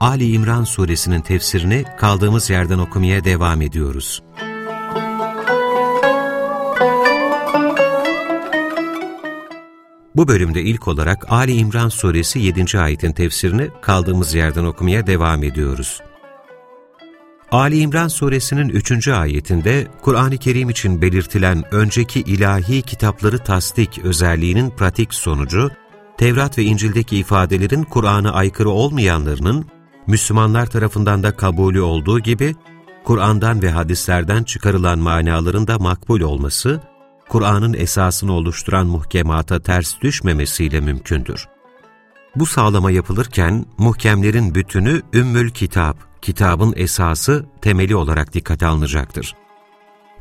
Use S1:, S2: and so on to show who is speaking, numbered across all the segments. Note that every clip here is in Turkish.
S1: Ali İmran suresinin tefsirini kaldığımız yerden okumaya devam ediyoruz. Bu bölümde ilk olarak Ali İmran suresi 7. ayetin tefsirini kaldığımız yerden okumaya devam ediyoruz. Ali İmran suresinin 3. ayetinde Kur'an-ı Kerim için belirtilen önceki ilahi kitapları tasdik özelliğinin pratik sonucu, Tevrat ve İncil'deki ifadelerin Kur'an'a aykırı olmayanlarının Müslümanlar tarafından da kabulü olduğu gibi, Kur'an'dan ve hadislerden çıkarılan manaların da makbul olması, Kur'an'ın esasını oluşturan muhkemata ters düşmemesiyle mümkündür. Bu sağlama yapılırken muhkemlerin bütünü Ümmül Kitap, kitabın esası, temeli olarak dikkate alınacaktır.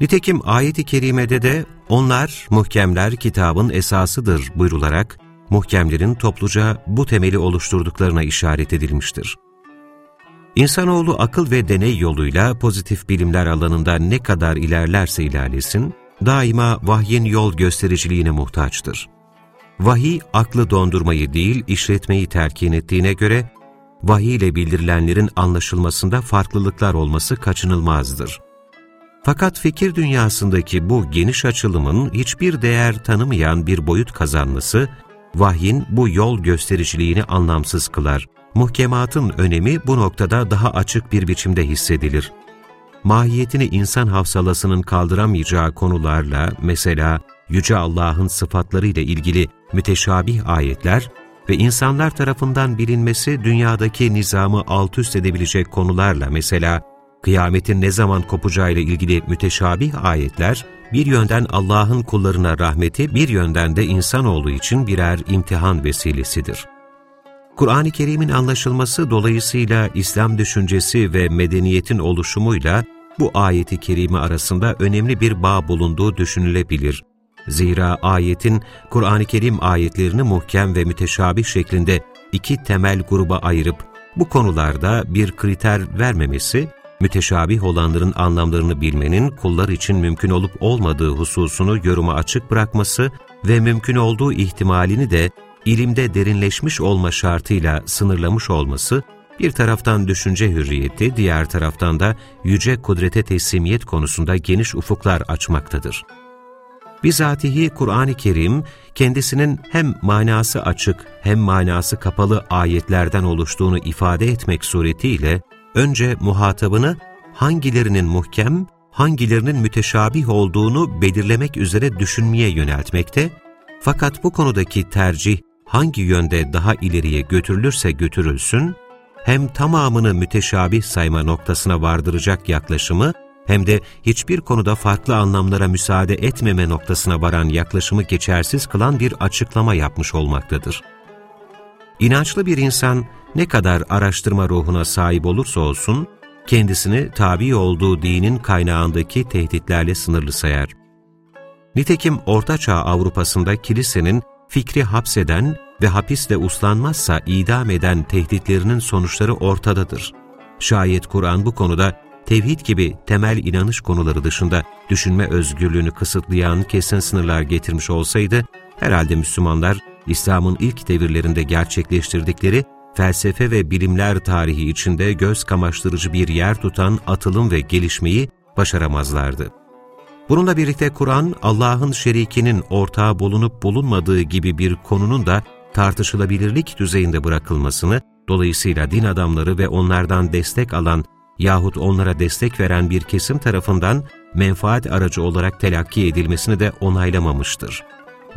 S1: Nitekim ayet-i kerimede de onlar, muhkemler kitabın esasıdır buyrularak, muhkemlerin topluca bu temeli oluşturduklarına işaret edilmiştir. İnsanoğlu akıl ve deney yoluyla pozitif bilimler alanında ne kadar ilerlerse ilerlesin, daima vahyin yol göstericiliğine muhtaçtır. Vahiy, aklı dondurmayı değil, işletmeyi terkin ettiğine göre, vahiy ile bildirilenlerin anlaşılmasında farklılıklar olması kaçınılmazdır. Fakat fikir dünyasındaki bu geniş açılımın hiçbir değer tanımayan bir boyut kazanması, vahyin bu yol göstericiliğini anlamsız kılar. Muhkematın önemi bu noktada daha açık bir biçimde hissedilir. Mahiyetini insan hafsalasının kaldıramayacağı konularla, mesela Yüce Allah'ın sıfatları ile ilgili müteşabih ayetler, ve insanlar tarafından bilinmesi dünyadaki nizamı alt üst edebilecek konularla mesela kıyametin ne zaman kopacağıyla ilgili müteşabih ayetler, bir yönden Allah'ın kullarına rahmeti, bir yönden de insanoğlu için birer imtihan vesilesidir. Kur'an-ı Kerim'in anlaşılması dolayısıyla İslam düşüncesi ve medeniyetin oluşumuyla bu ayeti kerime arasında önemli bir bağ bulunduğu düşünülebilir. Zira ayetin Kur'an-ı Kerim ayetlerini muhkem ve müteşabih şeklinde iki temel gruba ayırıp bu konularda bir kriter vermemesi, müteşabih olanların anlamlarını bilmenin kullar için mümkün olup olmadığı hususunu yoruma açık bırakması ve mümkün olduğu ihtimalini de ilimde derinleşmiş olma şartıyla sınırlamış olması, bir taraftan düşünce hürriyeti, diğer taraftan da yüce kudrete teslimiyet konusunda geniş ufuklar açmaktadır. Bizatihi Kur'an-ı Kerim kendisinin hem manası açık hem manası kapalı ayetlerden oluştuğunu ifade etmek suretiyle önce muhatabını hangilerinin muhkem, hangilerinin müteşabih olduğunu belirlemek üzere düşünmeye yöneltmekte, fakat bu konudaki tercih hangi yönde daha ileriye götürülürse götürülsün, hem tamamını müteşabih sayma noktasına vardıracak yaklaşımı hem de hiçbir konuda farklı anlamlara müsaade etmeme noktasına varan yaklaşımı geçersiz kılan bir açıklama yapmış olmaktadır. İnançlı bir insan ne kadar araştırma ruhuna sahip olursa olsun, kendisini tabi olduğu dinin kaynağındaki tehditlerle sınırlı sayar. Nitekim Ortaçağ Avrupa'sında kilisenin fikri hapseden ve hapisle uslanmazsa idam eden tehditlerinin sonuçları ortadadır. Şayet Kur'an bu konuda tevhid gibi temel inanış konuları dışında düşünme özgürlüğünü kısıtlayan kesin sınırlar getirmiş olsaydı, herhalde Müslümanlar, İslam'ın ilk devirlerinde gerçekleştirdikleri felsefe ve bilimler tarihi içinde göz kamaştırıcı bir yer tutan atılım ve gelişmeyi başaramazlardı. Bununla birlikte Kur'an, Allah'ın şerikinin ortağı bulunup bulunmadığı gibi bir konunun da tartışılabilirlik düzeyinde bırakılmasını, dolayısıyla din adamları ve onlardan destek alan yahut onlara destek veren bir kesim tarafından menfaat aracı olarak telakki edilmesini de onaylamamıştır.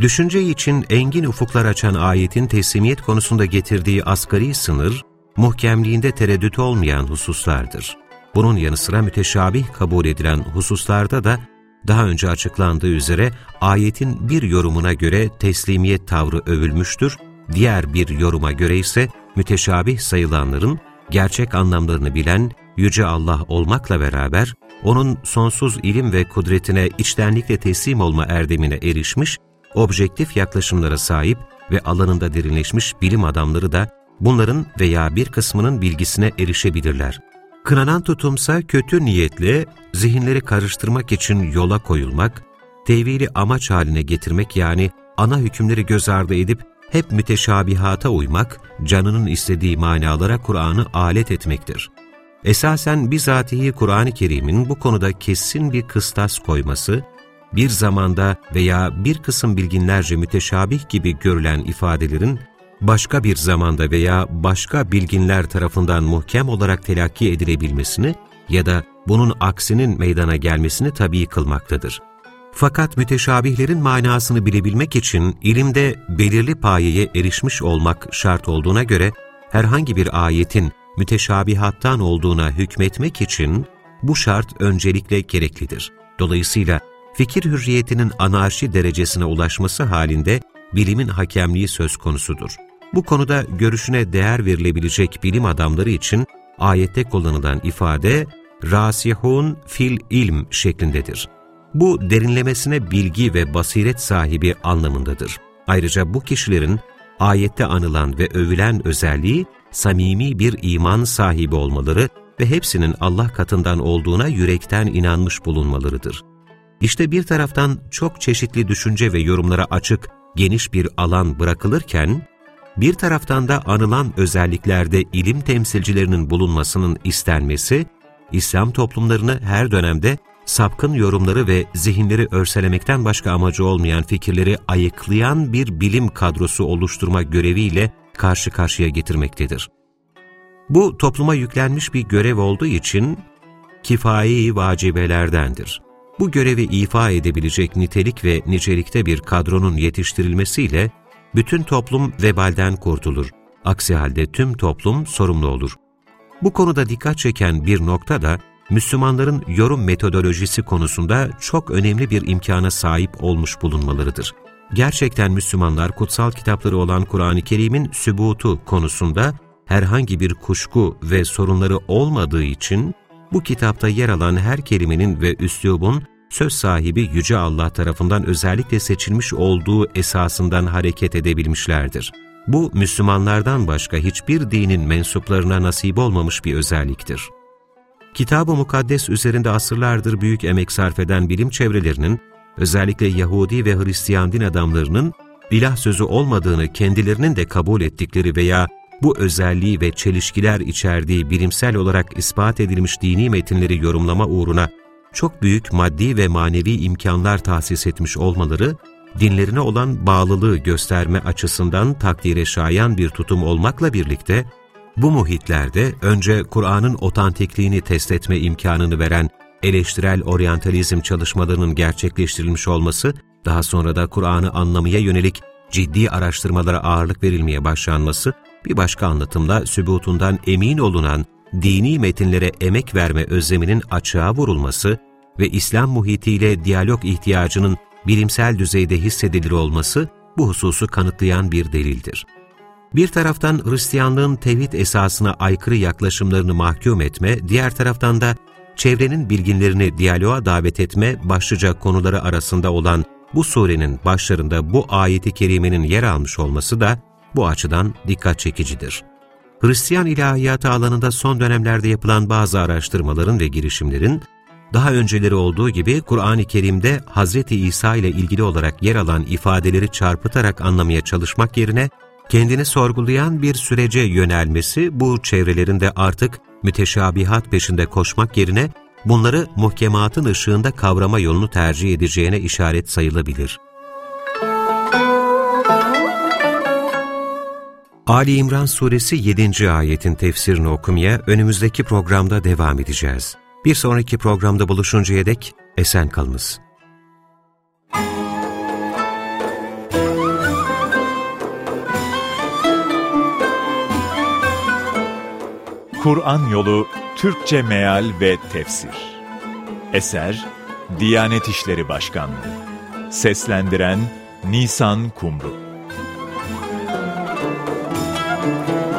S1: Düşünce için engin ufuklar açan ayetin teslimiyet konusunda getirdiği asgari sınır, muhkemliğinde tereddüt olmayan hususlardır. Bunun yanı sıra müteşabih kabul edilen hususlarda da daha önce açıklandığı üzere ayetin bir yorumuna göre teslimiyet tavrı övülmüştür, diğer bir yoruma göre ise müteşabih sayılanların gerçek anlamlarını bilen Yüce Allah olmakla beraber, O'nun sonsuz ilim ve kudretine içtenlikle teslim olma erdemine erişmiş, objektif yaklaşımlara sahip ve alanında derinleşmiş bilim adamları da bunların veya bir kısmının bilgisine erişebilirler. Kınanan tutumsa kötü niyetle zihinleri karıştırmak için yola koyulmak, tevili amaç haline getirmek yani ana hükümleri göz ardı edip hep müteşabihata uymak, canının istediği manalara Kur'an'ı alet etmektir. Esasen bizatihi Kur'an-ı Kerim'in bu konuda kesin bir kıstas koyması, bir zamanda veya bir kısım bilginlerce müteşabih gibi görülen ifadelerin başka bir zamanda veya başka bilginler tarafından muhkem olarak telakki edilebilmesini ya da bunun aksinin meydana gelmesini tabii kılmaktadır. Fakat müteşabihlerin manasını bilebilmek için ilimde belirli payeye erişmiş olmak şart olduğuna göre herhangi bir ayetin müteşabihattan olduğuna hükmetmek için bu şart öncelikle gereklidir. Dolayısıyla fikir hürriyetinin anarşi derecesine ulaşması halinde bilimin hakemliği söz konusudur. Bu konuda görüşüne değer verilebilecek bilim adamları için ayette kullanılan ifade rasihun fil ilm şeklindedir. Bu derinlemesine bilgi ve basiret sahibi anlamındadır. Ayrıca bu kişilerin ayette anılan ve övülen özelliği samimi bir iman sahibi olmaları ve hepsinin Allah katından olduğuna yürekten inanmış bulunmalarıdır. İşte bir taraftan çok çeşitli düşünce ve yorumlara açık, geniş bir alan bırakılırken, bir taraftan da anılan özelliklerde ilim temsilcilerinin bulunmasının istenmesi, İslam toplumlarını her dönemde sapkın yorumları ve zihinleri örselemekten başka amacı olmayan fikirleri ayıklayan bir bilim kadrosu oluşturma göreviyle karşı karşıya getirmektedir. Bu topluma yüklenmiş bir görev olduğu için kifai vacibelerdendir. Bu görevi ifa edebilecek nitelik ve nicelikte bir kadronun yetiştirilmesiyle bütün toplum vebalden kurtulur. Aksi halde tüm toplum sorumlu olur. Bu konuda dikkat çeken bir nokta da Müslümanların yorum metodolojisi konusunda çok önemli bir imkana sahip olmuş bulunmalarıdır. Gerçekten Müslümanlar kutsal kitapları olan Kur'an-ı Kerim'in sübutu konusunda herhangi bir kuşku ve sorunları olmadığı için bu kitapta yer alan her kelimenin ve üslubun söz sahibi Yüce Allah tarafından özellikle seçilmiş olduğu esasından hareket edebilmişlerdir. Bu, Müslümanlardan başka hiçbir dinin mensuplarına nasip olmamış bir özelliktir. Kitab-ı Mukaddes üzerinde asırlardır büyük emek sarf eden bilim çevrelerinin, özellikle Yahudi ve Hristiyan din adamlarının, ilah sözü olmadığını kendilerinin de kabul ettikleri veya bu özelliği ve çelişkiler içerdiği bilimsel olarak ispat edilmiş dini metinleri yorumlama uğruna çok büyük maddi ve manevi imkanlar tahsis etmiş olmaları, dinlerine olan bağlılığı gösterme açısından takdire şayan bir tutum olmakla birlikte, bu muhitlerde önce Kur'an'ın otantikliğini test etme imkanını veren eleştirel oryantalizm çalışmalarının gerçekleştirilmiş olması, daha sonra da Kur'an'ı anlamaya yönelik ciddi araştırmalara ağırlık verilmeye başlanması, bir başka anlatımla sübutundan emin olunan dini metinlere emek verme özleminin açığa vurulması ve İslam muhitiyle diyalog ihtiyacının bilimsel düzeyde hissedilir olması bu hususu kanıtlayan bir delildir. Bir taraftan Hristiyanlığın tevhid esasına aykırı yaklaşımlarını mahkum etme, diğer taraftan da çevrenin bilginlerini diyaloğa davet etme başlıca konuları arasında olan bu surenin başlarında bu ayeti kerimenin yer almış olması da bu açıdan dikkat çekicidir. Hristiyan ilahiyatı alanında son dönemlerde yapılan bazı araştırmaların ve girişimlerin, daha önceleri olduğu gibi Kur'an-ı Kerim'de Hz. İsa ile ilgili olarak yer alan ifadeleri çarpıtarak anlamaya çalışmak yerine, kendini sorgulayan bir sürece yönelmesi bu çevrelerinde artık müteşabihat peşinde koşmak yerine bunları muhkematın ışığında kavrama yolunu tercih edeceğine işaret sayılabilir. Ali İmran Suresi 7. ayetin tefsirini okumaya önümüzdeki programda devam edeceğiz. Bir sonraki programda buluşuncaya dek esen kalınız.
S2: Kur'an Yolu Türkçe Meal ve Tefsir Eser Diyanet İşleri Başkanlığı Seslendiren Nisan Kumru Thank you.